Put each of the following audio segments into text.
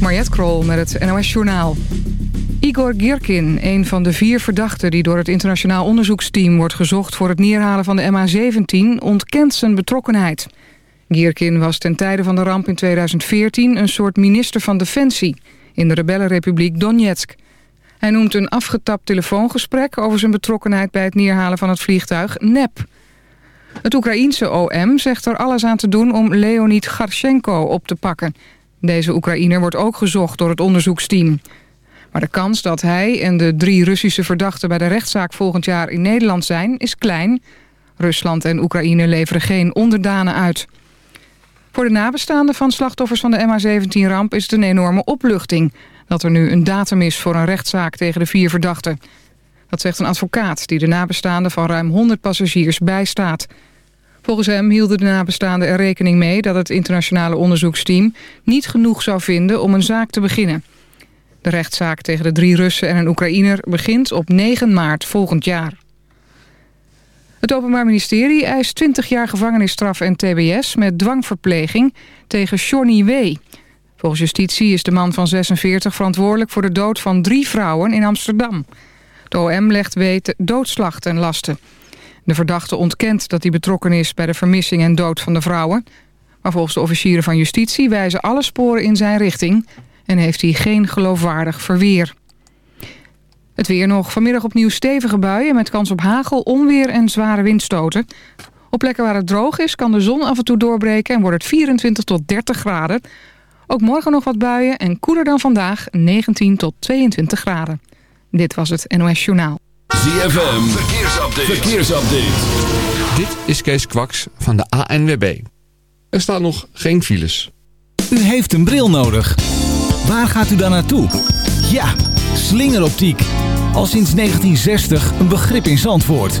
Mariette Krol met het NOS Journaal. Igor Girkin, een van de vier verdachten die door het internationaal onderzoeksteam wordt gezocht voor het neerhalen van de MH17, ontkent zijn betrokkenheid. Girkin was ten tijde van de ramp in 2014 een soort minister van Defensie in de rebellenrepubliek Donetsk. Hij noemt een afgetapt telefoongesprek over zijn betrokkenheid bij het neerhalen van het vliegtuig nep. Het Oekraïense OM zegt er alles aan te doen om Leonid Garchenko op te pakken. Deze Oekraïner wordt ook gezocht door het onderzoeksteam. Maar de kans dat hij en de drie Russische verdachten bij de rechtszaak volgend jaar in Nederland zijn, is klein. Rusland en Oekraïne leveren geen onderdanen uit. Voor de nabestaanden van slachtoffers van de MH17-ramp is het een enorme opluchting... dat er nu een datum is voor een rechtszaak tegen de vier verdachten. Dat zegt een advocaat die de nabestaanden van ruim 100 passagiers bijstaat. Volgens hem hielden de nabestaanden er rekening mee... dat het internationale onderzoeksteam niet genoeg zou vinden om een zaak te beginnen. De rechtszaak tegen de drie Russen en een Oekraïner begint op 9 maart volgend jaar. Het Openbaar Ministerie eist 20 jaar gevangenisstraf en tbs... met dwangverpleging tegen Johnny W. Volgens justitie is de man van 46 verantwoordelijk... voor de dood van drie vrouwen in Amsterdam. De OM legt weten doodslag ten laste. De verdachte ontkent dat hij betrokken is... bij de vermissing en dood van de vrouwen. Maar volgens de officieren van justitie wijzen alle sporen in zijn richting... en heeft hij geen geloofwaardig verweer. Het weer nog. Vanmiddag opnieuw stevige buien met kans op hagel, onweer en zware windstoten. Op plekken waar het droog is kan de zon af en toe doorbreken en wordt het 24 tot 30 graden. Ook morgen nog wat buien en koeler dan vandaag 19 tot 22 graden. Dit was het NOS Journaal. ZFM, verkeersupdate. verkeersupdate. Dit is Kees Kwaks van de ANWB. Er staan nog geen files. U heeft een bril nodig. Waar gaat u dan naartoe? Ja, slingeroptiek. Al sinds 1960 een begrip in Zandvoort.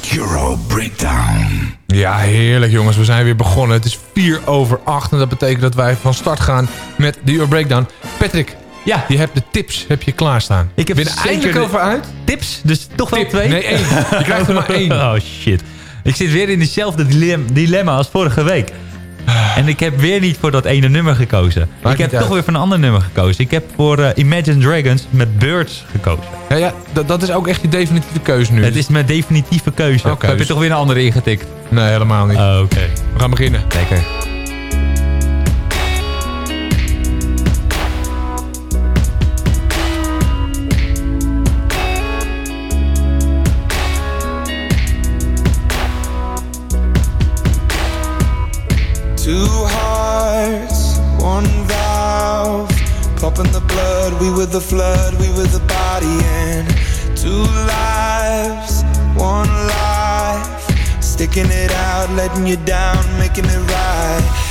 Euro Breakdown. Ja, heerlijk jongens. We zijn weer begonnen. Het is 4 over 8 en dat betekent dat wij van start gaan met de Euro Breakdown. Patrick, ja. je hebt de tips heb je klaarstaan. Ik heb ben er eindelijk over uit. Tips? Dus toch wel Tip. twee? Nee, één. Je krijgt er maar één. Oh shit. Ik zit weer in dezelfde dilem- dilemma als vorige week. En ik heb weer niet voor dat ene nummer gekozen. Maakt ik heb toch uit. weer voor een ander nummer gekozen. Ik heb voor eh, Imagine Dragons met Birds gekozen. Ja, ja dat, is ook echt je definitieve keuze nu. Het is mijn definitieve keuze. Heb je dus- toch weer een andere ingetikt? Nee, helemaal niet. Oh, Oké. We gaan beginnen. Lekker. Two hearts, one valve. Pumping the blood, we were the flood, we were the body And two lives, one life. Sticking it out, letting you down, making it right.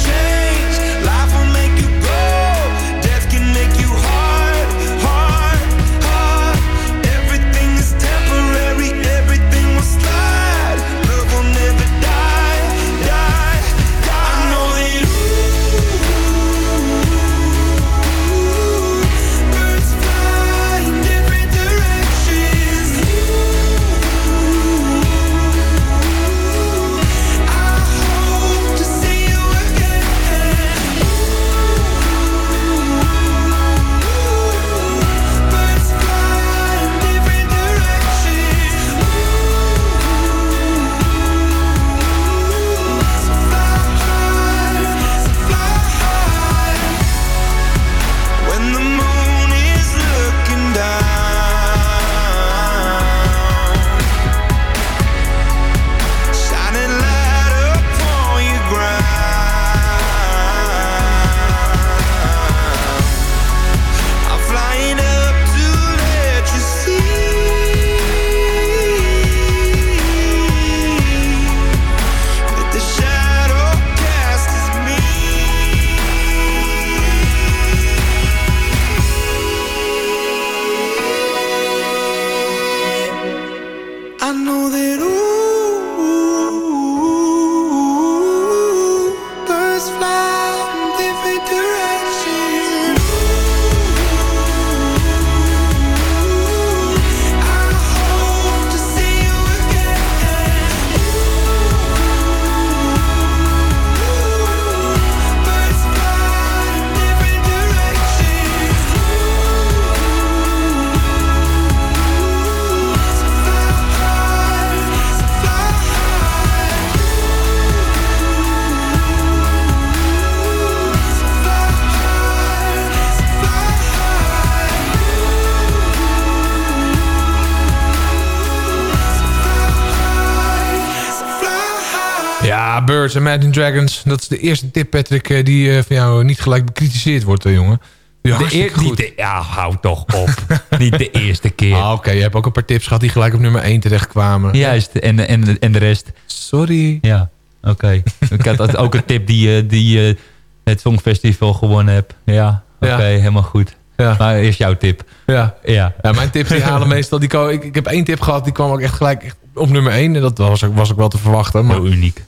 Ja, Imagine Dragons. Dat is de eerste tip, Patrick, eh, die eh, van jou niet gelijk bekritiseerd wordt, eh, jongen. Die De eer- goed. niet de, ja, hou toch op. niet de eerste keer. Ah, Oké, je hebt ook een paar tips gehad die gelijk op nummer 1 terechtkwamen. Juist, en, de- en, en de rest. Sorry. Ja, oké. Ik had ook een tip die, eh, die eh, het Songfestival gewonnen heb. Ja, oké, Ja. helemaal goed. Ja. Maar eerst jouw tip. Ja. Ja. Ja, mijn tips die halen meestal... Die ik, ik heb één tip gehad, die kwam ook echt gelijk op nummer 1. En dat was, ook- was ook wel te verwachten. Maar Heel uniek.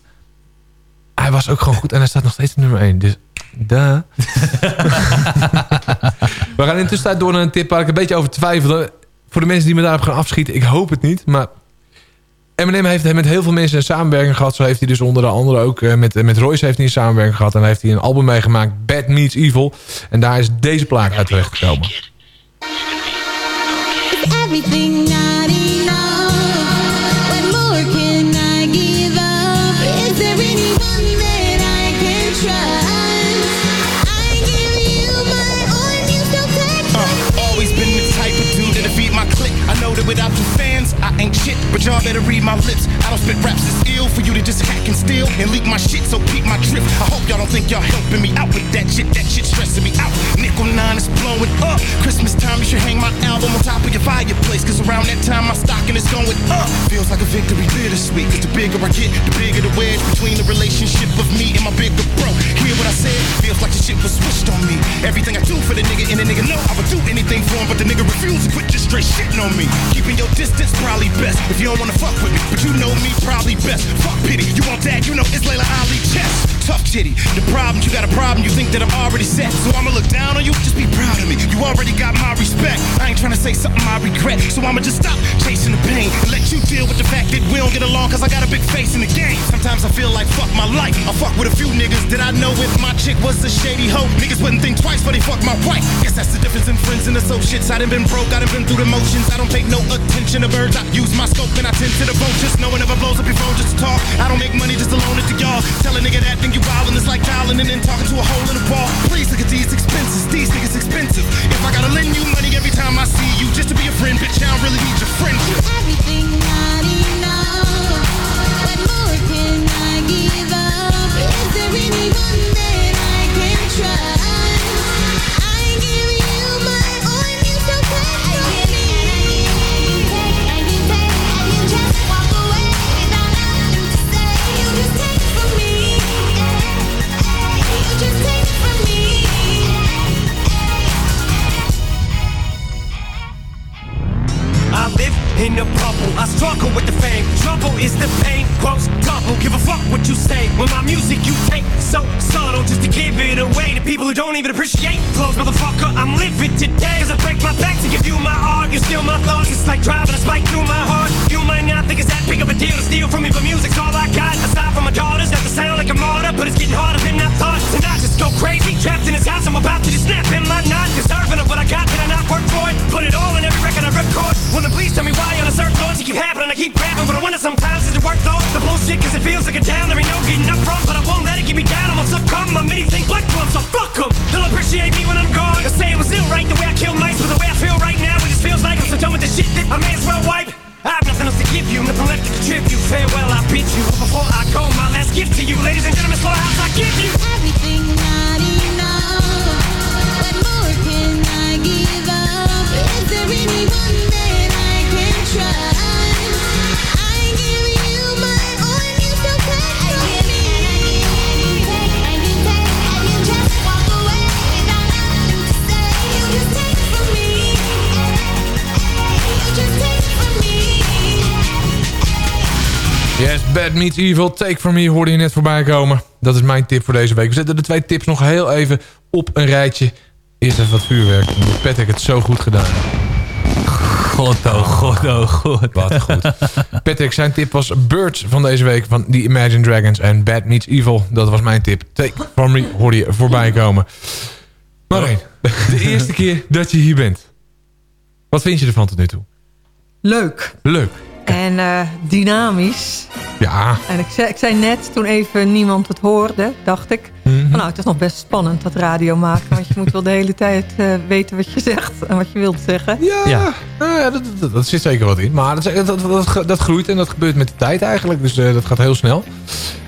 Hij was ook gewoon goed en hij staat nog steeds op nummer 1. Dus, duh. We gaan intussen door naar een tip waar ik een beetje over twijfelde. Voor de mensen die me daarop gaan afschieten, ik hoop het niet. Maar Eminem heeft met heel veel mensen een samenwerking gehad. Zo heeft hij dus onder andere ook eh, met, met Royce heeft hij een samenwerking gehad. En daar heeft hij een album meegemaakt, Bad Meets Evil. En daar is deze plaat uit terecht gekomen. Everything my lips. I don't spit raps it's ill for you to just hack and steal and leak my shit. So keep my drift. I hope y'all don't think y'all helping me out with that shit. That shit stressing me out. Nickel nine is blowing up. Christmas time, you should hang my album on top of your fireplace. Cause around that time, my stocking is going up. Feels like a victory bittersweet. Cause the bigger I get, the bigger the wedge between the relationship of me and my bigger bro. Hear what I said? Feels like the shit was switched on me. Everything I do for the nigga, and the nigga know I would do anything for him, but the nigga refused. refuse to quit just straight shitting on me. Keeping your distance probably best if you don't wanna fuck with me. But you know me probably best. Fuck pity, you want that? You know it's Layla Ali chess. Tough titty. The problem, you got a problem, you think that I'm already set. So I'ma look down on you, just be proud of me. You already got my respect. I ain't trying to say something I regret. So I'ma just stop chasing the pain and let you deal with the fact that we don't get along cause I got a big face in the game. Sometimes I feel like fuck my life. I fuck with a few niggas that I know if my chick was a shady hoe. Niggas wouldn't think twice, but they fuck my wife. Guess that's the difference in friends and associates. I done been broke, I done been through the motions. I don't pay no attention to birds. I use my scope and I tend to the vultures. No one ever blows up your phone just to talk. I don't make money just to loan it to y'all. Tell a nigga that thing you wildin' it's like dialing and then talking to a hole in the wall. Please look at these expenses. These niggas expensive. If I gotta lend you money every time I see you just to be a friend, bitch, I don't really need your friendship. Everything not enough. What more can I give up? Is there anyone that I can trust? In a bubble. I struggle with the fame. Trouble is the pain. Gross double. Give a fuck what you say. When my music you take so subtle just to give it away to people who don't even appreciate flows, motherfucker. I'm living today. Cause I break my back to give you my art. You steal my thoughts. It's like driving a spike through my heart. You might not think it's that big of a deal to steal from me, but music's all I got. Aside from my daughters, got to sound like a martyr, but it's getting harder than I thought. To not just go crazy, trapped in this house. I'm about to just snap. Am I not deserving of what I got? Did I not work for it? Put it all in every record I record. Wanna please tell me why on a thoughts you keep happening. I keep rapping, but I wonder sometimes is it worth though? The bullshit cause it feels like a down. There ain't no getting up from, but I won't let it get me down. I'm gonna succumb. I'm anything but glum, so fuck 'em. They'll appreciate me when I'm gone. They'll say it was ill right the way I kill mice, but the way I feel right now, it just feels like I'm so done with this shit that I may as well wipe. I have nothing else to give you, nothing left to contribute. Farewell, I bid you. But before I go, my last gift to you, ladies and gentlemen, slaughterhouse, I give you. Everything not enough. What more can I give up? Is there anyone that Bad Meets Evil, Take From Me hoorde je net voorbij komen. Dat is mijn tip voor deze week. We zetten de twee tips nog heel even op een rijtje. Eerst even wat vuurwerk. Want Patrick het zo goed gedaan. God, oh god, oh god. Wat goed. Patrick, zijn tip was Birds van deze week van The Imagine Dragons en Bad Meets Evil. Dat was mijn tip. Take From Me hoorde je voorbij komen. Marijn, de eerste keer dat je hier bent. Wat vind je ervan tot nu toe? Leuk. Leuk. En eh, dynamisch. Ja. En ik zei, ik zei net, toen even niemand het hoorde, dacht ik... Mhm. Van, nou, het is nog best spannend, dat radio maken. Want je moet wel de hele tijd eh, weten wat je zegt en wat je wilt zeggen. Ja, Nou ja dat, dat, dat zit zeker wat in. Maar dat, dat, dat, dat groeit en dat gebeurt met de tijd eigenlijk. Dus eh, dat gaat heel snel.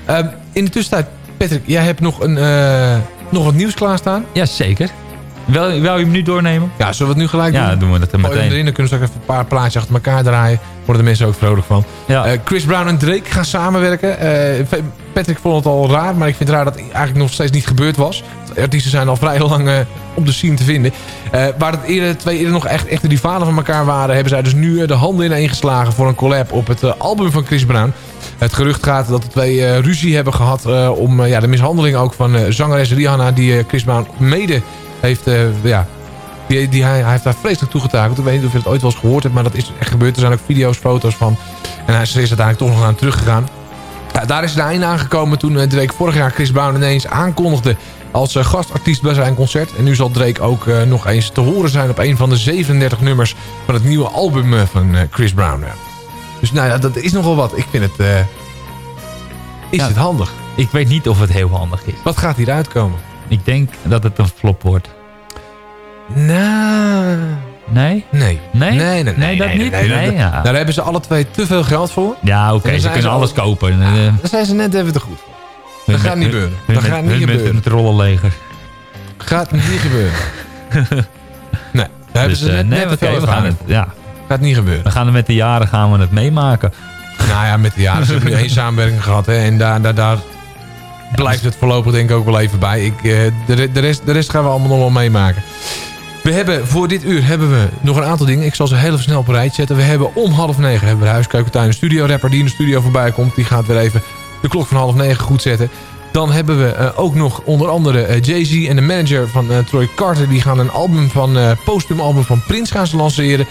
Ehm, in de tussentijd, Patrick, jij hebt nog, een, eh, nog wat nieuws klaarstaan. Ja, zeker. Wil, wil je hem nu doornemen? Ja, zullen we het nu gelijk doen? Ja, doen we dat er meteen. erin, dan kunnen we straks even een paar plaatjes achter elkaar draaien. Worden de mensen ook vrolijk van. Ja. Eh, Chris Brown en Drake gaan samenwerken. Eh, Patrick vond het al raar, maar ik vind het raar dat het eigenlijk nog steeds niet gebeurd was. De artiesten zijn al vrij lang eh, op de scene te vinden. Waar het eerder, twee eerder nog echt echte rivalen van elkaar waren... hebben zij dus nu de handen ineen geslagen voor een collab op het album van Chris Brown. Het gerucht gaat dat de twee ruzie hebben gehad eh, om ja, de mishandeling ook van zangeres Rihanna... die Chris Brown mede heeft ja, die, die, hij, hij heeft daar vreselijk toegetakeld. Ik weet niet of je het ooit wel eens gehoord hebt, maar dat is echt gebeurd. Er zijn ook video's, foto's van. En hij is er uiteindelijk toch nog aan teruggegaan. Ja, daar is het einde aangekomen toen eh, Drake vorig jaar Chris Brown ineens aankondigde als eh, gastartiest bij zijn concert. En nu zal Drake ook eh, nog eens te horen zijn op een van de 37 nummers van het nieuwe album van Chris Brown. Dus nou ja, dat is nogal wat. Ik vind het... is Ja. het handig? Ik weet niet of het heel handig is. Wat gaat hieruit komen? Ik denk dat het een flop wordt. Nou... Nee? Nee. Nee? Nee, nee, nee, Nee, dat nee, niet? nee, ja. Daar hebben ze alle twee te veel geld voor. Ja, oké, ze kunnen alles al- kopen. Eh, Daar zijn ze net even te goed voor. Dat gaat niet gebeuren. Dat gaat niet gebeuren. Met het rollenleger. Gaat niet gebeuren. Nee, daar hebben Dus, ze eh, net, nee, te veel gaan ja. Gaat niet gebeuren. We gaan er met de jaren gaan we het meemaken. Nou ja, met de jaren. Ze hebben nu één samenwerking gehad. Hè, en daar, daar, daar blijft het voorlopig denk ik ook wel even bij. Ik, eh, de, rest, de rest gaan we allemaal nog wel meemaken. We hebben voor dit uur hebben we nog een aantal dingen. Ik zal ze heel snel op rijtje zetten. We hebben om half negen hebben we huiskeukentuin. Een studio rapper die in de studio voorbij komt. Die gaat weer even de klok van half negen goed zetten. Dan hebben we eh, ook nog onder andere eh, Jay-Z en de manager van eh, Troy Carter. Die gaan een album van, posthum album van Prince gaan ze lanceren.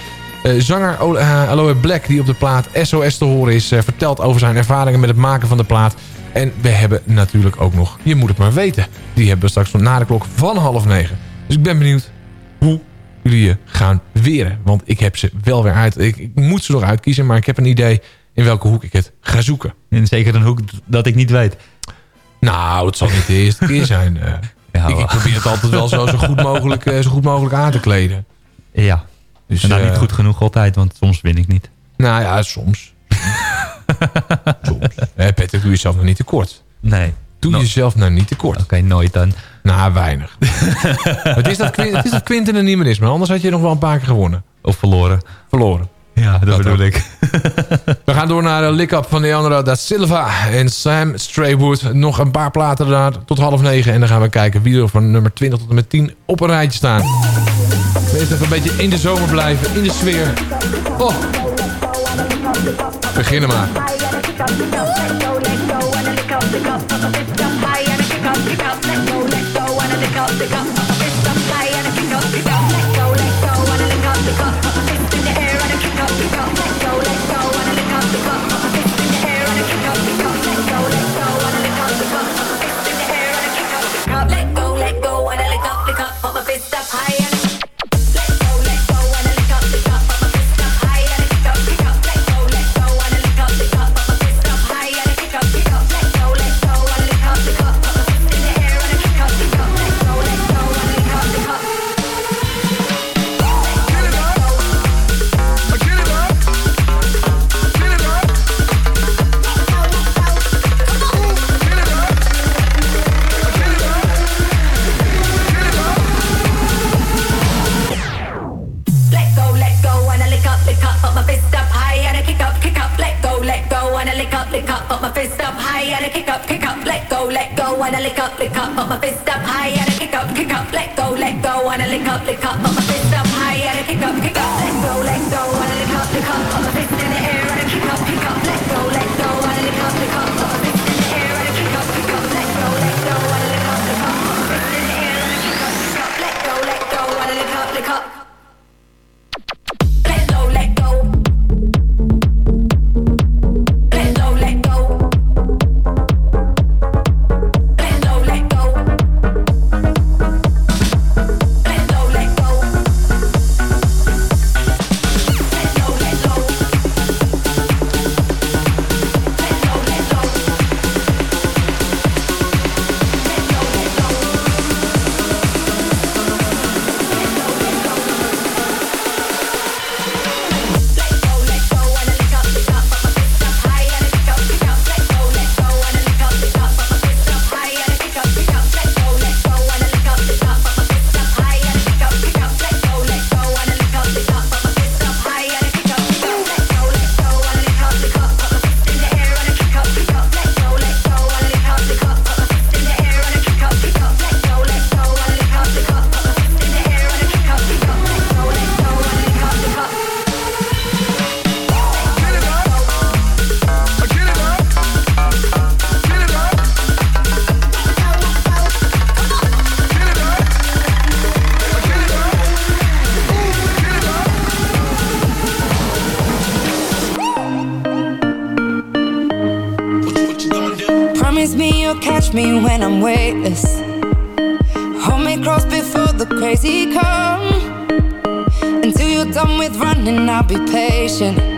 Zanger O- Aloe Black die op de plaat SOS te horen is. vertelt over zijn ervaringen met het maken van de plaat. En we hebben natuurlijk ook nog Je moet het maar weten. Die hebben we straks na de klok van half negen. Dus ik ben benieuwd jullie je gaan weren. Want ik heb ze wel weer uit. Ik, ik moet ze nog uitkiezen, maar ik heb een idee in welke hoek ik het ga zoeken. En zeker een hoek dat ik niet weet. Nou, het zal niet de eerste keer zijn. eh. ik, ik probeer het altijd wel zo, zo, goed mogelijk, eh, zo goed mogelijk aan te kleden. Ja. Dus, en dan eh, niet goed genoeg altijd, want soms win ik niet. Nou ja, soms. soms. Eh, Patrick, doe jezelf nog niet tekort. Nee. Doe jezelf nou niet tekort. Oké, nooit dan. Nou, weinig. het, is dat, Quin- het is dat Quinten er niet meer is, maar anders had je nog wel een paar keer gewonnen. Of verloren. Verloren. Ja, dat, bedoel ook. ik. We gaan door naar de lick-up van Leandro da Silva en Sam Straywood. Nog een paar platen daar tot half negen. En dan gaan we kijken wie er van nummer 20 tot en met 10 op een rijtje staan. Eerst even een beetje in de zomer blijven, in de sfeer. Oh. Beginnen maar. Africa. connection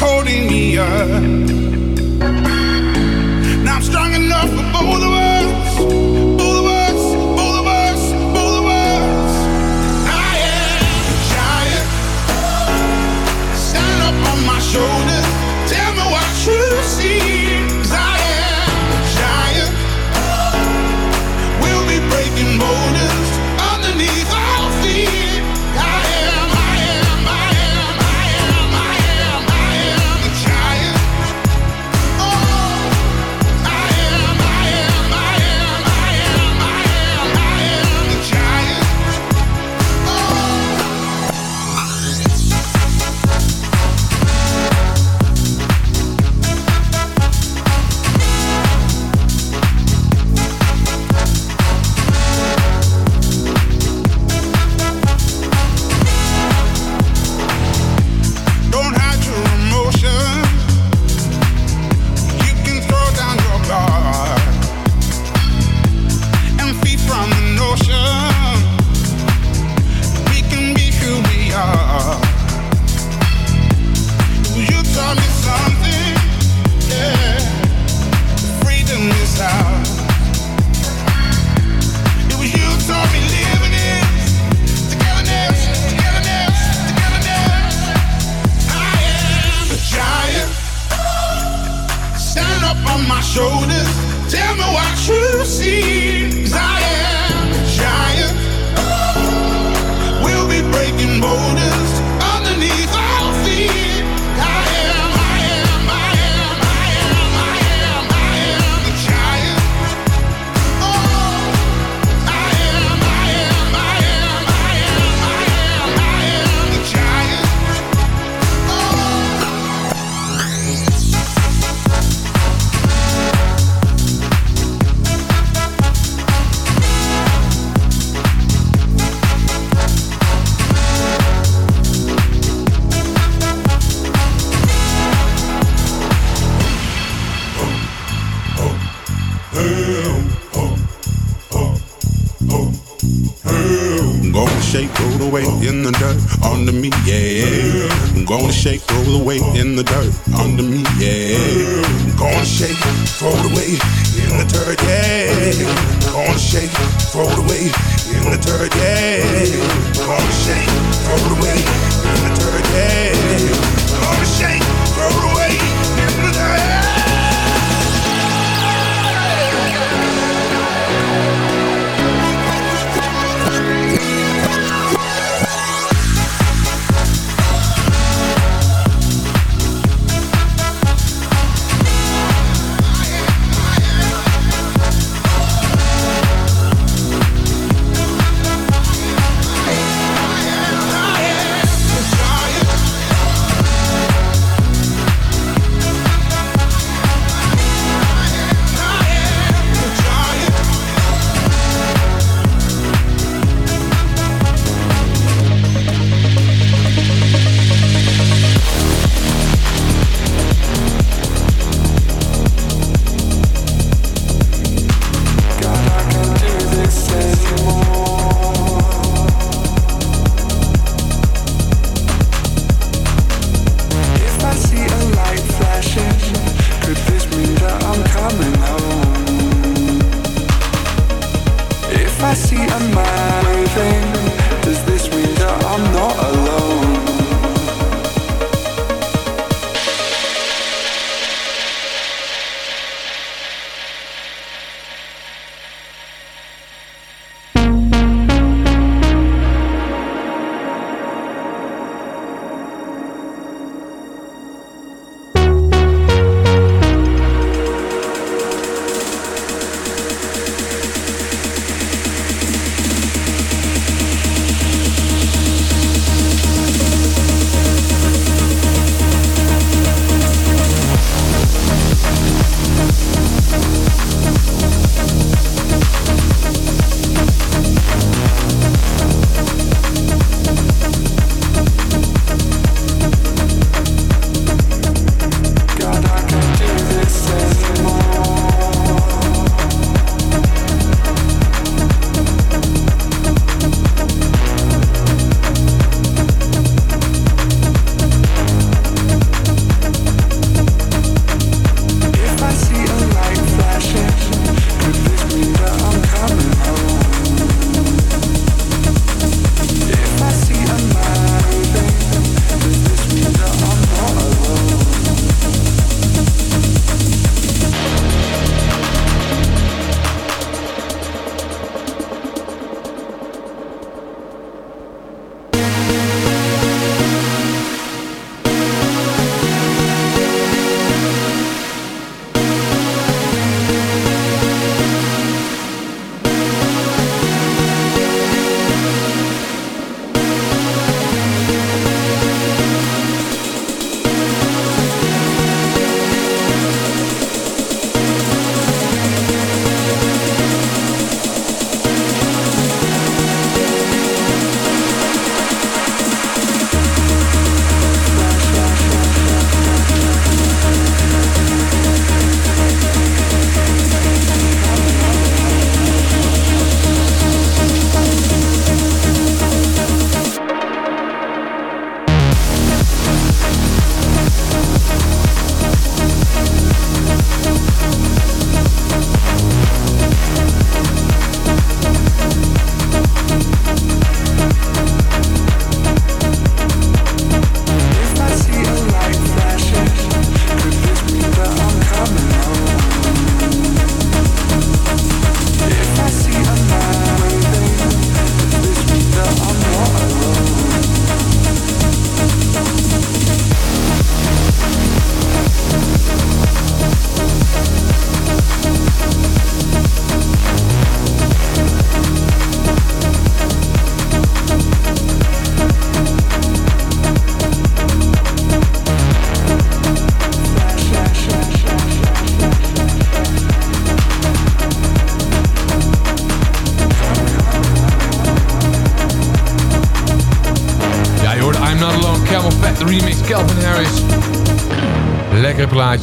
holding me up.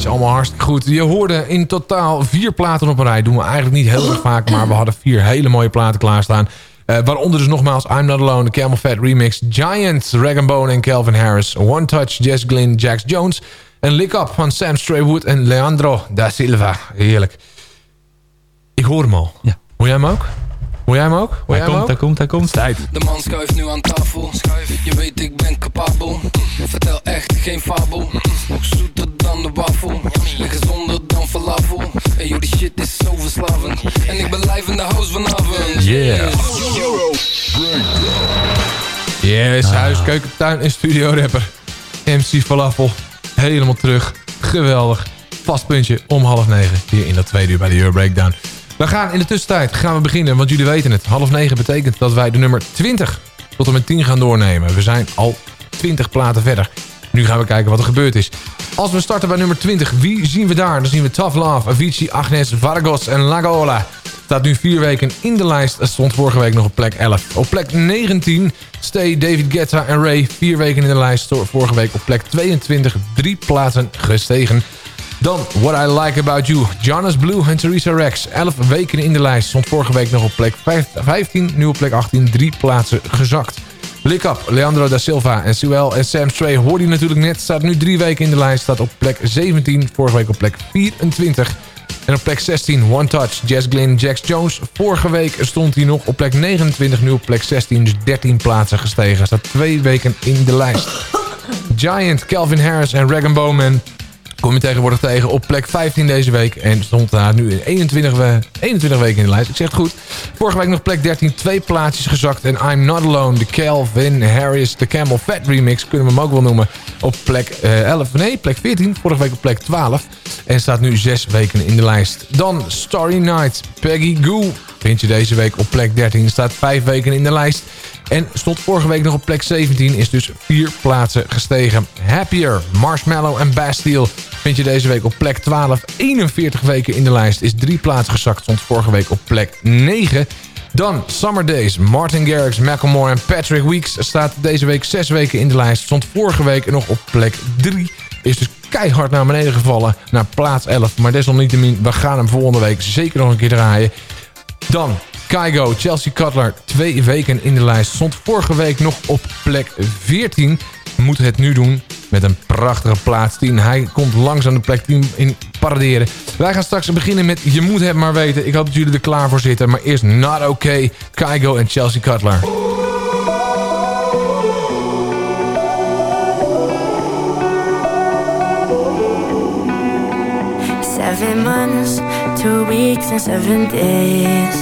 Allemaal hartstikke goed. Je hoorde in totaal vier platen op een rij. Doen we eigenlijk niet heel erg vaak, maar we hadden vier hele mooie platen klaarstaan. Eh, waaronder dus nogmaals I'm Not Alone, de Camel Fat remix... Giant, Rag Bone en Calvin Harris... One Touch, Jess Glynn, Jax Jones... en Lick Up van Sam Straywood en Leandro da Silva. Heerlijk. Ik hoor hem al. Hoor jij hem ook? Hoor jij hem ook? Hoor Hij jij hem komt, ook? hij komt, hij komt. Tijd. De man schuift nu aan tafel. Je weet ik ben capabel. Vertel echt geen fabel. Nog zoeter dan de wafel. En gezonder dan falafel. En jullie shit is zo verslavend. En ik ben live in de house vanavond. Yeah. Yes, huis, keuken, tuin en studio rapper. MC Falafel. Helemaal terug. Geweldig. Vast puntje om half negen. Hier in dat tweede uur bij de Euro Breakdown. We gaan in de tussentijd gaan we beginnen. Want jullie weten het. Half negen betekent dat wij de nummer 20 tot en met 10 gaan doornemen. We zijn al 20 platen verder. Nu gaan we kijken wat er gebeurd is. Als we starten bij nummer 20, wie zien we daar? Dan zien we Tough Love, Avicii, Agnes, Vargos en Lagola. Staat nu vier weken in de lijst. Stond vorige week nog op plek 11. Op plek 19 Stay, David Guetta en Ray. Vier weken in de lijst. Vorige week op plek 22. Drie plaatsen gestegen. Dan What I Like About You. Jonas Blue en Theresa Rex. 11 weken in de lijst. Stond vorige week nog op plek 15. Nu op plek 18. Drie plaatsen gezakt. Lick Up, Leandro da Silva en Suel en Sam Stray hoorde je natuurlijk net. Staat nu drie weken in de lijst. Staat op plek 17. Vorige week op plek 24. En op plek 16 One Touch, Jess Glynn, Jax Jones. Vorige week stond hij nog op plek 29. Nu op plek 16. Dus 13 plaatsen gestegen. Staat twee weken in de lijst. Giant, Calvin Harris en Rag Bowman kom je tegenwoordig tegen op plek 15 deze week. En stond daar nu in 21, we- 21 weken in de lijst. Ik zeg het goed. Vorige week nog plek 13, twee plaatsjes gezakt. En I'm Not Alone, de Calvin Harris, de Camel Fat remix, kunnen we hem ook wel noemen. Op plek eh, 11, nee, plek 14. Vorige week op plek 12. En staat nu zes weken in de lijst. Dan Starry Night, Peggy Goo. Vind je deze week op plek 13. Staat vijf weken in de lijst. En stond vorige week nog op plek 17. Is dus vier plaatsen gestegen. Happier, Marshmallow en Bastille. Vind je deze week op plek 12. 41 weken in de lijst. Is drie plaatsen gezakt. Stond vorige week op plek 9. Dan Summer Days, Martin Garrix, Macklemore en Patrick Weeks. Staat deze week zes weken in de lijst. Stond vorige week nog op plek 3. Is dus keihard naar beneden gevallen. Naar plaats 11. Maar desalniettemin, we gaan hem volgende week zeker nog een keer draaien. Dan Kygo, Chelsea Cutler, twee weken in de lijst. Stond vorige week nog op plek 14. Moet het nu doen met een prachtige plaats 10. Hij komt langzaam de plek 10 in paraderen. Wij gaan straks beginnen met Je moet het maar weten. Ik hoop dat jullie er klaar voor zitten. Maar eerst Not Okay, Kygo en Chelsea Cutler. Seven months, two weeks, and seven days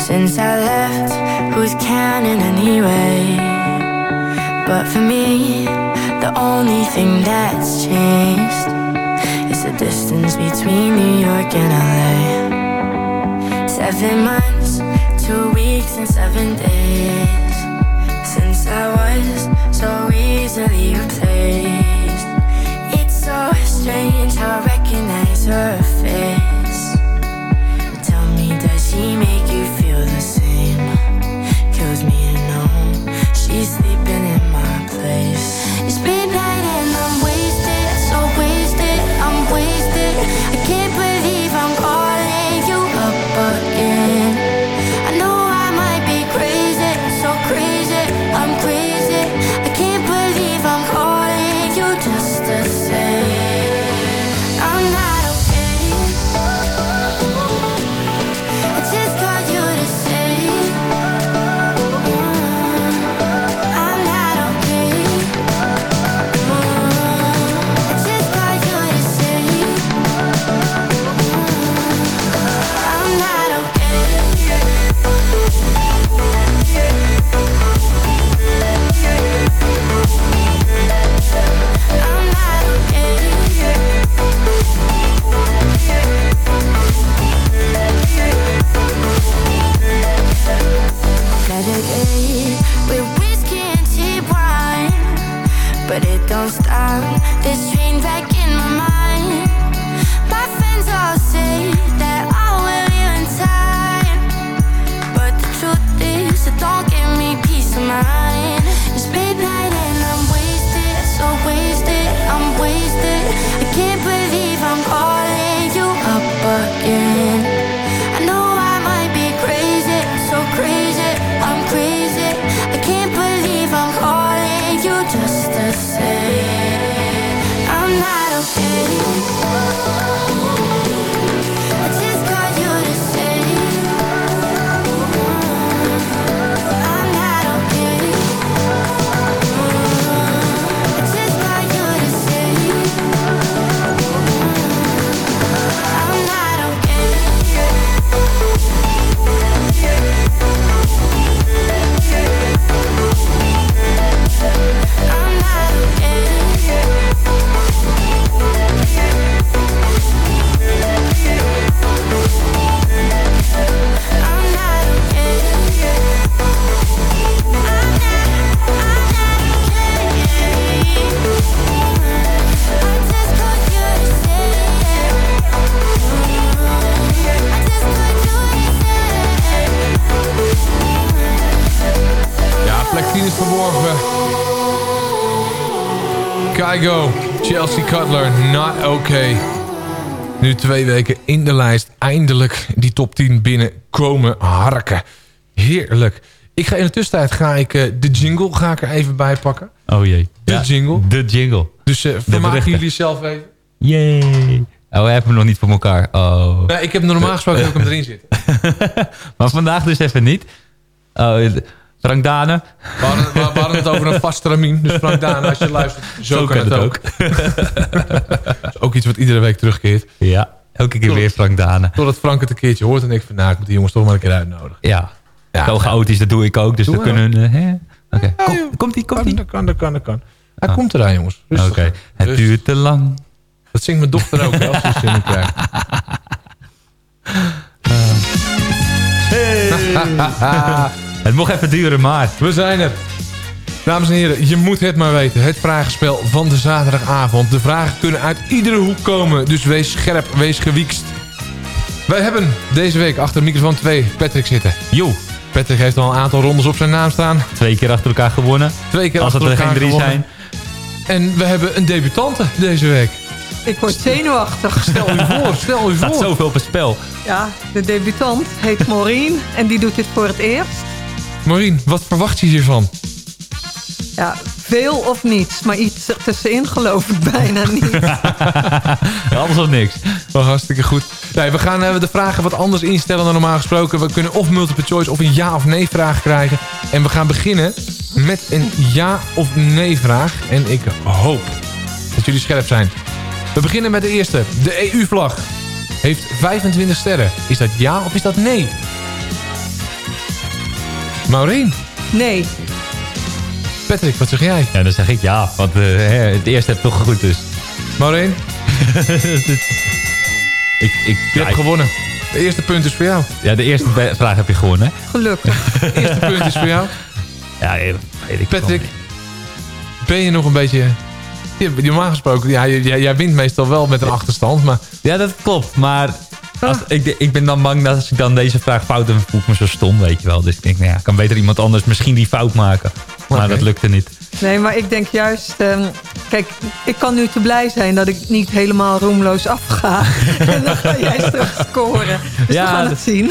since I left. Who's counting anyway? But for me, the only thing that's changed is the distance between New York and LA. Seven months, two weeks, and seven days since I was so easily replaced. It's so strange how I recognize her face. She make you feel the same? Me to know she's sleeping in my place. Kygo, Chelsea Cutler, not okay. Nu twee weken in de lijst. Eindelijk die top 10 binnenkomen harken. Heerlijk. Ik ga in de tussentijd ga ik, eh, de jingle ga ik er even bij pakken. Oh jee. De Ja, jingle. De jingle. Dus De vermaken jullie zelf even. Yay. Oh, we hebben hem nog niet voor elkaar. Oh. Nee, ik heb normaal gesproken ik hem erin zitten. maar vandaag dus even niet. Oh, Frank Dane. We hadden, we, we hadden het over een vast ramien. Dus Frank Daan, als je luistert, zo, kan, het ook. Dat is ook iets wat iedere week terugkeert. Ja, elke keer weer Frank Dane. Totdat Frank het een keertje hoort en ik van, nou, ik moet die jongens toch maar een keer uitnodigen. Ja. Zo chaotisch, dat doe ik ook. Dus dat kunnen... eh, hè? Oké. Kom, komt die, komt die? Dat kan, dat kan, dat kan. Hij Ah. komt eraan, jongens. Oké. Het duurt te lang. Dat zingt mijn dochter ook, als ze zin in krijgt. Het mocht even duren, maar... We zijn er. Dames en heren, je moet het maar weten. Het vragenspel van de zaterdagavond. De vragen kunnen uit iedere hoek komen. Dus wees scherp, wees gewiekst. Wij hebben deze week achter microfoon 2 Patrick zitten. Jo. Patrick heeft al een aantal rondes op zijn naam staan. Twee keer achter elkaar gewonnen. Twee keer Als het achter er elkaar geen drie gewonnen. zijn. En we hebben een debutante deze week. Ik word zenuwachtig. Stel u voor, stel u Er staat voor. zoveel op het spel. Ja, de debutant heet Maureen en die doet dit voor het eerst. Maureen, wat verwacht je hiervan? Ja, veel of niets, maar iets ertussenin geloof ik bijna niet. Alles of niks. Wel hartstikke goed. Nee, we gaan eh, de vragen wat anders instellen dan normaal gesproken. We kunnen of multiple choice of een ja of nee vraag krijgen. En we gaan beginnen met een ja of nee vraag. En ik hoop dat jullie scherp zijn. We beginnen met de eerste. De EU-vlag heeft 25 sterren. Is dat ja of is dat nee? Maureen? Nee. Patrick, wat zeg jij? Ja, dan zeg ik ja. Want eh, hè, het eerste heb toch goed dus. Maureen? ik, ik, Je hebt gewonnen. De eerste punt is voor jou. Ja, de eerste vraag heb je gewonnen. Gelukkig. De eerste punt is voor jou. Ja, weet ik Patrick, ben je nog een beetje... Normaal gesproken, ja, jij, jij wint meestal wel met een achterstand, maar... Ja, dat klopt. Maar als, ik, ik ben dan bang dat als ik dan deze vraag fout heb, voel ik me zo stom, weet je wel. Dus ik denk, nou ja, kan beter iemand anders misschien die fout maken. Maar dat lukte niet. Nee, maar ik denk juist... ehm, kijk, ik kan nu te blij zijn dat ik niet helemaal roemloos afga. en dan ga jij terug scoren. Dus Ja, we gaan dat- het zien.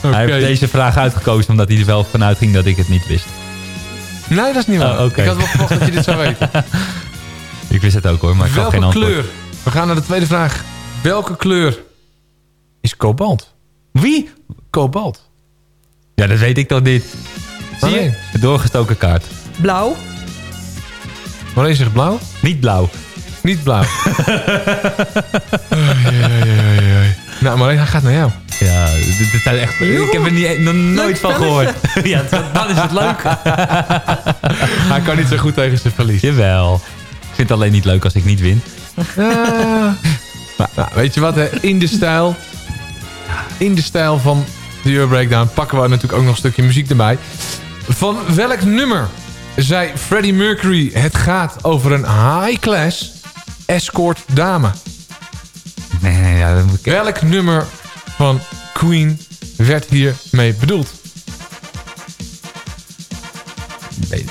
Hij heeft deze vraag uitgekozen omdat hij er wel vanuit ging dat ik het niet wist. Nee, dat is niet waar. Oh, oké. Ik had wel verwacht dat je dit zou weten. Ik wist het ook hoor, maar ik had geen antwoord. kleur? We gaan naar de tweede vraag. Welke kleur is kobalt? Wie? Kobalt. Ja, dat weet ik toch niet. Zie je? De doorgestoken kaart. Blauw. Marleen zegt blauw? Niet blauw. Niet blauw. Oei, oei, oei, oei. Nou, Marleen, hij gaat naar jou. Ja, dit, dit zijn echt, ik heb er niet, nog nooit van gehoord. ja, dan is het leuk. Hij kan niet zo goed tegen zijn verlies. Jawel. Ik vind het alleen niet leuk als ik niet win. Ja. nou, nou, weet je wat, hè? in de stijl... In de stijl van de Euro Breakdown pakken we natuurlijk ook nog een stukje muziek erbij. Van welk nummer zei Freddie Mercury... het gaat over een high-class escort dame? Nee, ja, dat moet ik... Welk nummer van Queen werd hiermee bedoeld? Nee,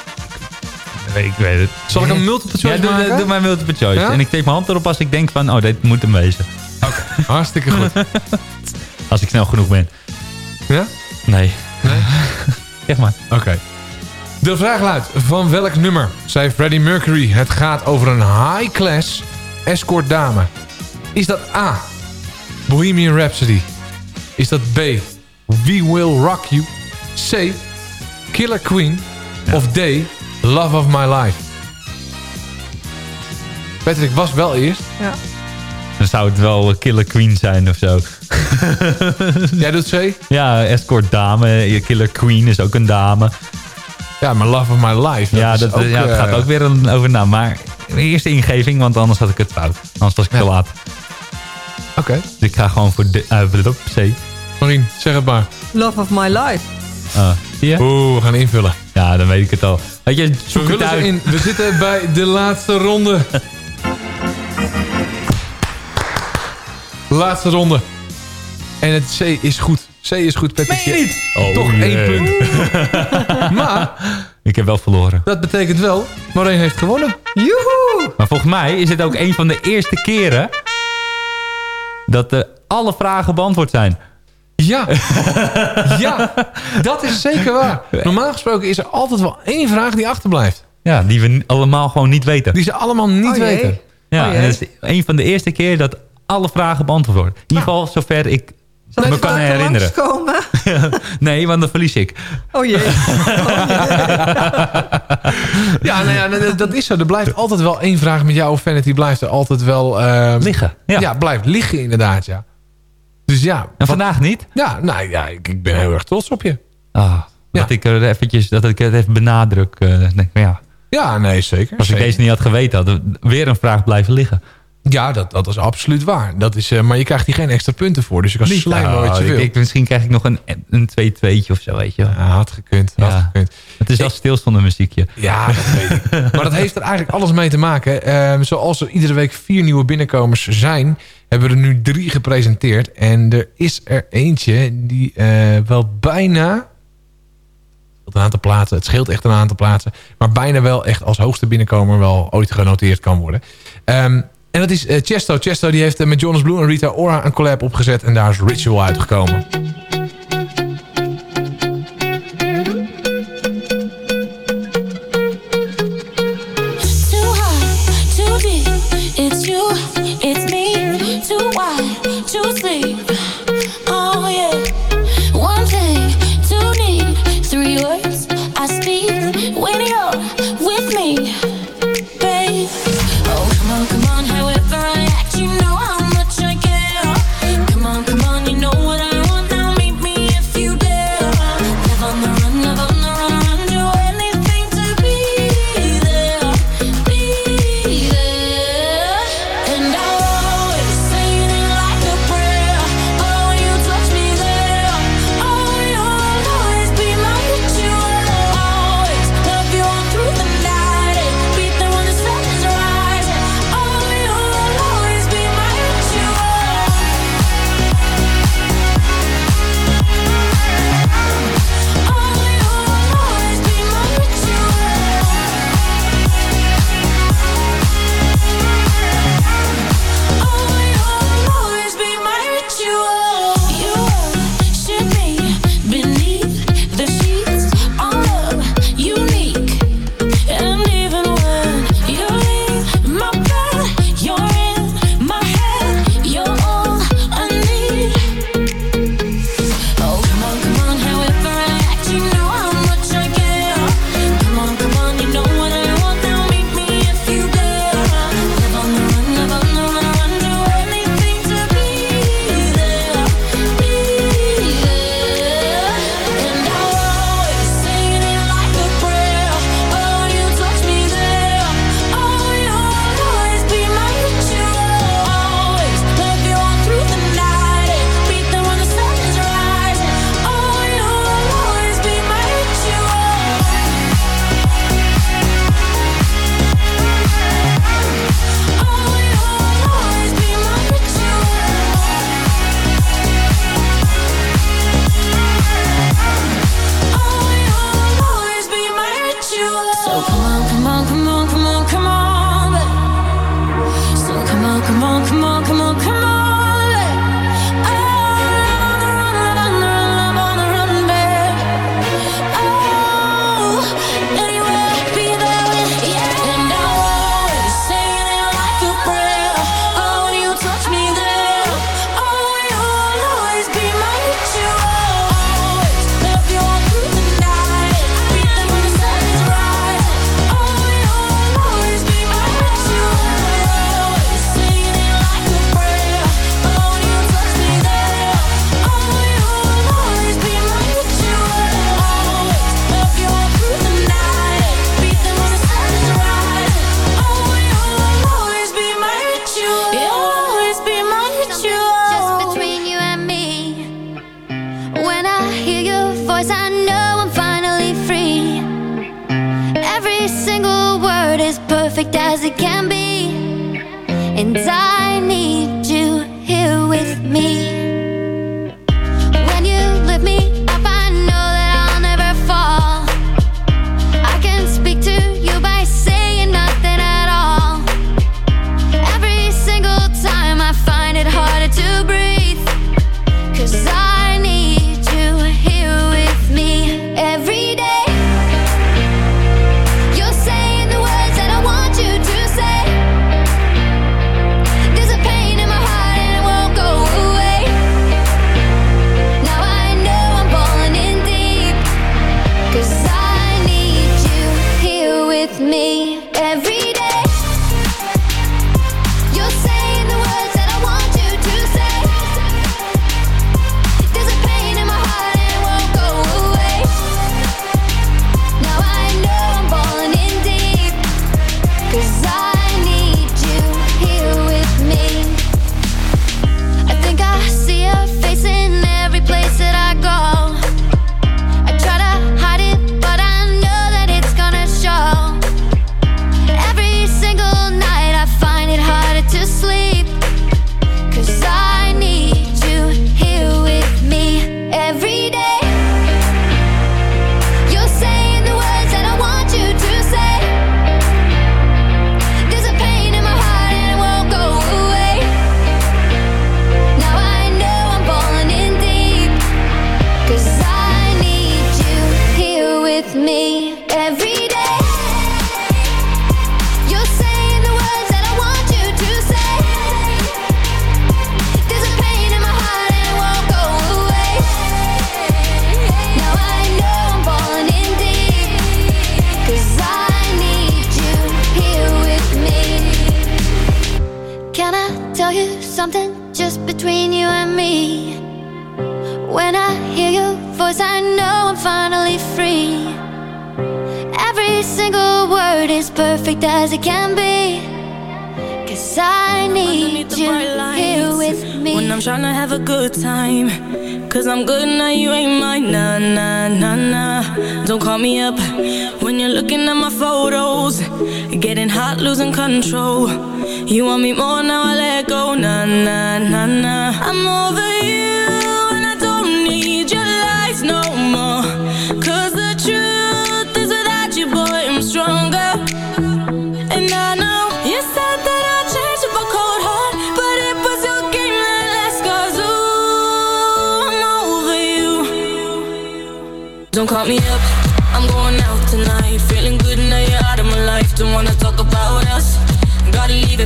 ik, ik weet het. Zal ik een multiple choice ja, doe, maken? doe maar multiple choice. Ja? En ik steek mijn hand erop als ik denk van, oh, dit moet hem wezen. Hartstikke goed. Als ik snel genoeg ben. Ja? Nee. Nee? Zeg maar. Oké. De vraag luidt, van welk nummer zei Freddie Mercury... het gaat over een high-class Escort Dame. Is dat A. Bohemian Rhapsody? Is dat B. We Will Rock You? C. Killer Queen? Of D. Love of My Life? Patrick was wel eerst. Ja. Dan zou het wel Killer Queen zijn of zo. Jij doet C? Ja, escort dame. Killer Queen is ook een dame. Ja, maar Love of My Life. ja, is dat, ook, ja, het eh, gaat ook weer een- over naam. Maar de eerste ingeving, want anders had ik het fout. Anders was ik te laat. Oké. Dus ik ga gewoon voor de, uh, C. Marien, zeg het maar. Love of my life. Ah, zie je? Oeh, we gaan invullen. Ja, dan weet ik het al. Weet je, zoek We het uit. in. We zitten bij de laatste ronde. Laatste ronde. En het C is goed. C is goed. Meen je niet? Oh, Toch jee. één punt. maar Ik heb wel verloren. dat betekent wel, Marijn heeft gewonnen. Joehoe! Maar volgens mij is dit ook een van de eerste keren... dat eh, alle vragen beantwoord zijn. Ja. ja, dat is zeker waar. Normaal gesproken is er altijd wel één vraag die achterblijft. Ja, die we allemaal gewoon niet weten. Die ze allemaal niet Oh weten. Ja, Oh, en dat is een van de eerste keer dat alle vragen beantwoord worden. In ieder geval zover ik Zal me ik kan vaker herinneren. langskomen? nee, want dan verlies ik. Oh jee. Ja, nou ja, dat- dat is zo. Er blijft altijd wel één vraag met jou of Vanity blijft er altijd wel... eh, Liggen. Ja. Ja. blijft liggen inderdaad, ja. Dus ja. En wat- vandaag niet? Ja, nou ja, ik, ik ben heel erg trots op je. Ah, Ja. dat, ik er eventjes, dat ik het even benadruk. eh, denk maar ja, Ja, nee, zeker. als ik Zeker. deze niet had geweten, had er weer een vraag blijven liggen. Ja, dat, dat is absoluut waar. Dat is, eh, maar je krijgt hier geen extra punten voor. Dus je kan slijmen Nou, wat je ik- wil. ik- misschien krijg ik nog een een 2-2'tje of zo, weet je wel. Ja, had gekund. Had Ja. gekund. Het is wel stilstaande muziekje. Ja, dat weet ik. Maar dat heeft er eigenlijk alles mee te maken. Ehm, zoals er iedere week vier nieuwe binnenkomers zijn... hebben we er nu drie gepresenteerd. En er is er eentje die eh, wel bijna... Een aantal plaatsen. Het scheelt echt een aantal plaatsen. Maar bijna wel echt als hoogste binnenkomer... wel ooit genoteerd kan worden. Ehm, en dat is eh, Chesto. Chesto die heeft eh, met Jonas Blue en Rita Ora een collab opgezet. En daar is Ritual uitgekomen.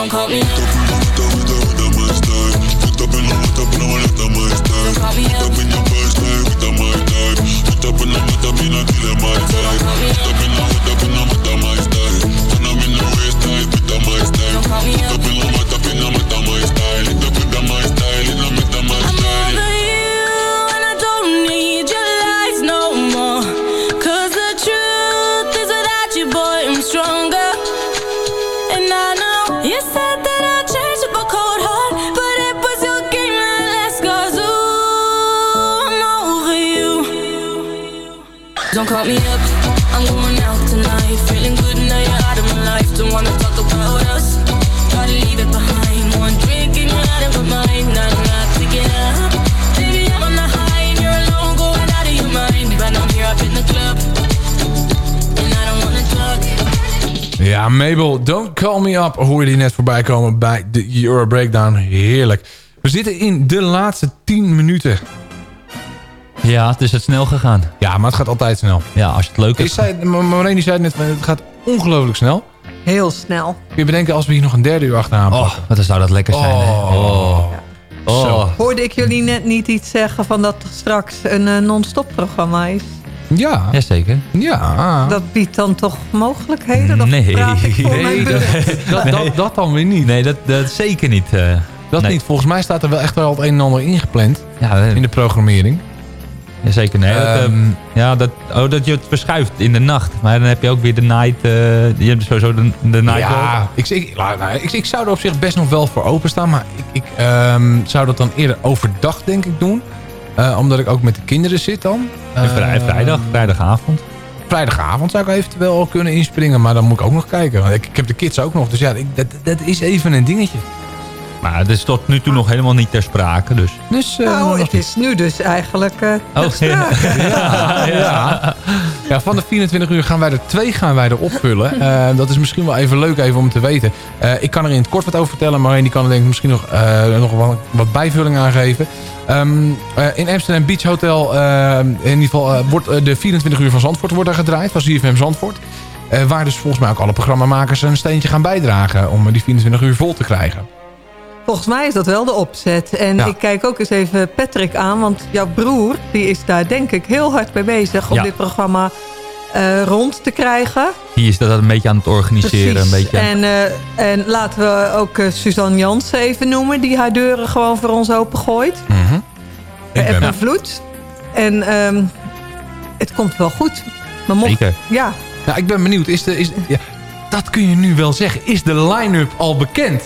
don't call me. Don't call me up. Don't call me up. Mabel, Don't Call Me Up hoor je die net voorbij komen bij de Euro Breakdown. Heerlijk. We zitten in de laatste 10 minuten. Ja, het is het snel gegaan. Ja, maar het gaat altijd snel. Ja, als je het leuk hebt. zei, Ma- Maureen die zei het net, het gaat ongelooflijk snel. Heel snel. Kun je bedenken als we hier nog een derde uur achteraan Oh, pakken? wat dan zou dat lekker zijn. hè? Oh. Oh. Oh. Hoorde ik jullie net niet iets zeggen van dat er straks een eh, non-stop programma is? Ja. Jazeker. Ja. Dat biedt dan toch mogelijkheden? Dat Nee, Nee, dat, dat, dat, dat dan weer niet. Nee, dat, dat zeker niet. eh. Dat Nee. niet. Volgens mij staat er wel echt wel het een en ander ingepland ja, eh, in de programmering. ja, zeker. Nee, dat, eh, Ehm, ja, dat, oh, dat je het verschuift in de nacht. Maar dan heb je ook weer de night. eh, je hebt sowieso de, de night ja, ik, ik, nou, ik, ik zou er op zich best nog wel voor openstaan. Maar ik, ik ehm, zou dat dan eerder overdag denk ik doen. Eh, omdat ik ook met de kinderen zit dan. Vrij- Eh, vrijdag, vrijdagavond. Vrijdagavond zou ik eventueel al kunnen inspringen. Maar dan moet ik ook nog kijken. Want ik, ik heb de kids ook nog. Dus ja, ik, dat, dat is even een dingetje. Maar het is tot nu toe nog helemaal niet ter sprake. Dus. Dus, Nou, nog het is nu dus eigenlijk eh Oh, sprake. Ja, ja. ja, van de 24 uur gaan wij er twee gaan wij er opvullen. Eh, dat is misschien wel even leuk even om te weten. Eh, ik kan er in het kort wat over vertellen. Maar die kan er denk ik misschien nog, eh, nog wat, wat bijvulling aan geven. Ehm, eh, in Amsterdam Beach Hotel eh, in ieder geval, wordt de 24 uur van Zandvoort wordt er gedraaid. Van CFM Zandvoort. Eh, waar dus volgens mij ook alle programmamakers een steentje gaan bijdragen. Om die 24 uur vol te krijgen. Volgens mij is dat wel de opzet. En Ja. ik kijk ook eens even Patrick aan. Want jouw broer die is daar denk ik heel hard mee bezig... om Ja. dit programma eh, rond te krijgen. Die is dat een beetje aan het organiseren. Een beetje aan- En, eh, en laten we ook eh, Suzanne Jansen even noemen... die haar deuren gewoon voor ons opengooit. Ik Bij ben- App en Vloed. En ehm, het komt wel goed. Maar mocht, Zeker. Ja, Nou, ik ben benieuwd. Is de, is, ja, dat kun je nu wel zeggen. Is de line-up al bekend?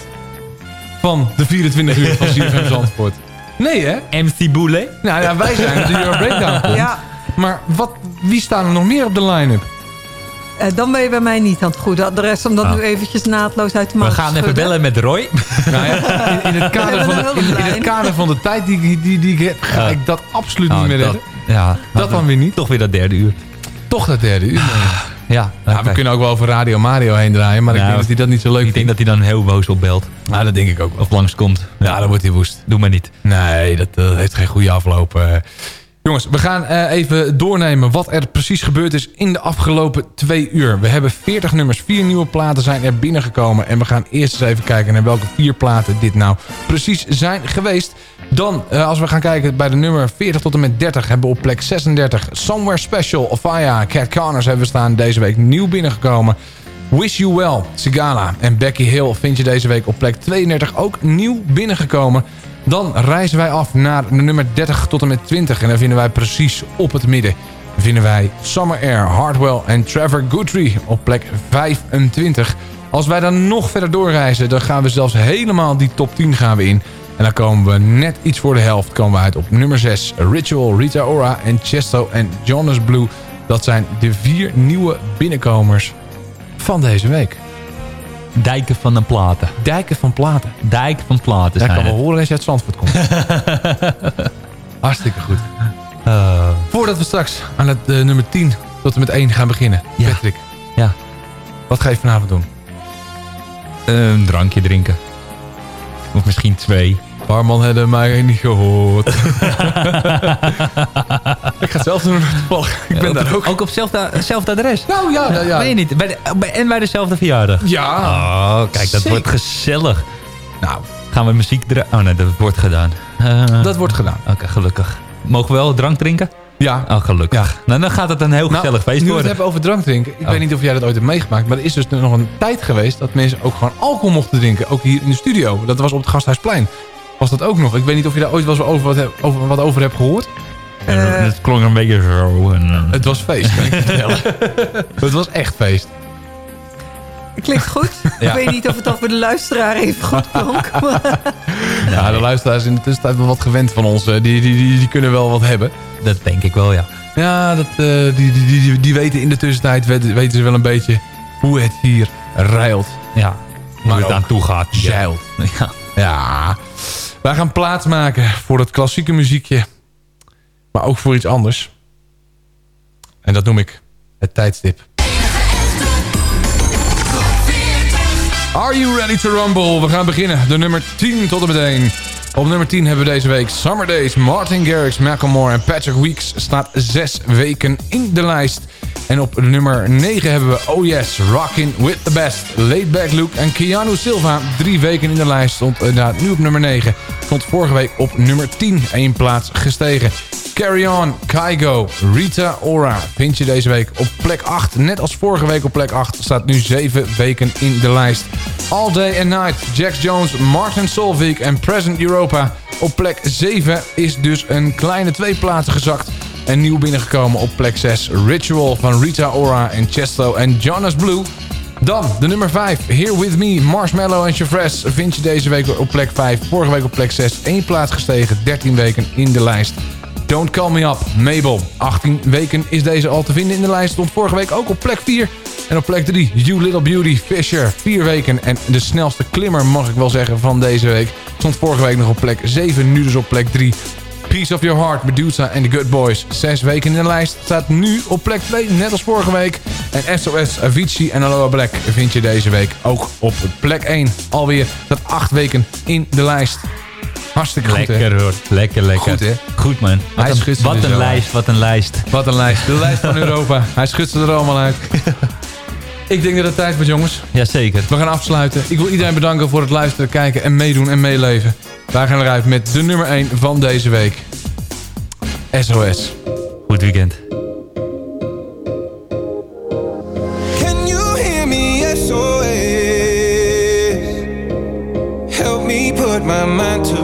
Van de 24 uur van CFM Zandvoort. Nee, hè? MC Boele. Nou ja, wij zijn de Euro Breakdown. komt. ja. Maar wat, wie staan er nog meer op de line-up? Eh, dan ben je bij mij niet aan het goede adres... om dat Ah. nu eventjes naadloos uit de We mouw te gaan even bellen met Roy. Nou ja, in, in, het kader van de, in, het kader van de tijd die, ik- die, die ik heb... ga ik dat absoluut Nou, niet meer dat, redden. ja, Dat dan weer niet. Toch weer dat derde uur. Toch dat derde uur. Ja, we kunnen ook wel over Radio Mario heen draaien. Maar ik denk dat hij dat niet zo leuk Ik denk vindt. dat hij dan heel boos opbelt. Nou, dat denk ik ook wel. Of langskomt. Ja, dan wordt hij woest. Doe maar niet. Nee, dat, eh, heeft geen goede afloop. Jongens, we gaan eh, even doornemen wat er precies gebeurd is in de afgelopen twee uur. We hebben 40 nummers, vier nieuwe platen zijn er binnengekomen. En we gaan eerst eens even kijken naar welke vier platen dit nou precies zijn geweest. Dan, eh, als we gaan kijken bij de nummer 40 tot en met 30... hebben we op plek 36 Somewhere Special Fire. Cat Corners hebben we staan deze week nieuw binnengekomen. Wish You Well, Sigala en Becky Hill vind je deze week op plek 32 ook nieuw binnengekomen. Dan reizen wij af naar de nummer 30 tot en met 20. En dan vinden wij precies op het midden vinden wij Summer Air, Hardwell en Trevor Guthrie op plek 25. Als wij dan nog verder doorreizen, dan gaan we zelfs helemaal die top 10 gaan we in. En dan komen we net iets voor de helft komen we uit op nummer 6. Ritual, Rita Ora en Chesto en Jonas Blue. Dat zijn de vier nieuwe binnenkomers van deze week. Dijken van de platen. Dijken van platen. Dijken van platen zijn kan wel horen als je uit Zandvoort komt. Hartstikke goed. Eh, Voordat we straks aan het eh, nummer 10 tot en met 1 gaan beginnen. Ja. Patrick, ja, wat ga je vanavond doen? een drankje drinken. Of misschien twee. Barman hebben mij niet gehoord. ik ga het zelf doen. toevallig. Ik ben ook, daar ook. Ook op hetzelfde, hetzelfde adres. Nou ja, ja, ja. Ben je niet? Bij de- bij- en bij dezelfde verjaardag. Ja. Oh, kijk, dat Zeker. wordt gezellig. Nou, Gaan we muziek draaien? Oh nee, dat wordt gedaan. Eh, dat wordt gedaan. Oké, gelukkig. Mogen we wel drank drinken? Ja. Oh, gelukkig. Ja. Nou, dan gaat het een heel gezellig Nou, feest nu we het worden. hebben over drank drinken. Ik Oh. weet niet of jij dat ooit hebt meegemaakt. Maar er is dus nog een tijd geweest dat mensen ook gewoon alcohol mochten drinken. Ook hier in de studio. Dat was op het Gasthuisplein. Was dat ook nog? Ik weet niet of je daar ooit wel eens over wat, heb- over, wat over hebt gehoord. En het klonk een beetje zo. En, eh, Het was feest, kan ik je vertellen. het was echt feest. Klinkt goed. Ja. Ik weet niet of het al voor de luisteraar even goed klonk. maar- Ja, de luisteraars in de tussentijd wel wat gewend van ons. eh, Die, die, die, die kunnen wel wat hebben. dat denk ik wel, ja. Ja, dat, eh, die, die, die, weten in de tussentijd weten, weten ze wel een beetje hoe het hier ruilt. Ja, hoe Maar het aan toe gaat. Zeilt. Ja. Ja, wij gaan plaatsmaken voor het klassieke muziekje. Maar ook voor iets anders. En dat noem ik het tijdstip. Are you ready to rumble? We gaan beginnen. De nummer 10 tot en met 1. Op nummer 10 hebben we deze week Summer Days. Martin Garrix, Macklemore en Patrick Weeks staat 6 weken in de lijst. En op nummer 9 hebben we Oh Yes, Rockin' With The Best. Laid Back Luke en Keanu Silva. Drie weken in de lijst. Stond inderdaad nu op nummer 9. Stond vorige week op nummer 10. één plaats gestegen. Carry On, Kygo, Rita Ora vind je deze week op plek 8. Net als vorige week op plek 8 staat nu 7 weken in de lijst. All Day and Night, Jax Jones, Martin Solveig en Present Europa. Op plek 7 is dus een kleine twee plaatsen gezakt. En nieuw binnengekomen op plek 6. Ritual van Rita Ora en Chesto en Jonas Blue. Dan de nummer 5. Here With Me, Marshmallow en Chevres vind je deze week op plek 5. Vorige week op plek 6. 1 plaats gestegen, 13 weken in de lijst. Don't Call Me Up, Mabel. 18 weken is deze al te vinden in de lijst. Stond vorige week ook op plek 4. En op plek 3, You Little Beauty, Fisher. 4 weken en de snelste klimmer mag ik wel zeggen van deze week. Stond vorige week nog op plek 7, nu dus op plek 3. Piece of Your Heart, Medusa en The Good Boys. Zes weken in de lijst. Staat nu op plek 2, net als vorige week. En SOS, Avicii en Aloha Black vind je deze week ook op plek 1. Alweer dat acht weken in de lijst. Hartstikke goed, Lekker hè? hoor. Lekker, lekker. Goed, hè? Goed, man. Wat Hij een, wat dus een lijst, wat een lijst. Wat een lijst. De lijst van Europa. Hij schudt ze er allemaal uit. Ik denk dat het tijd wordt, jongens. Jazeker. We gaan afsluiten. Ik wil iedereen bedanken voor het luisteren, kijken en meedoen en meeleven. Wij gaan eruit met de nummer 1 van deze week. SOS. Goed weekend. Can you hear me? SOS. Help me put my mind to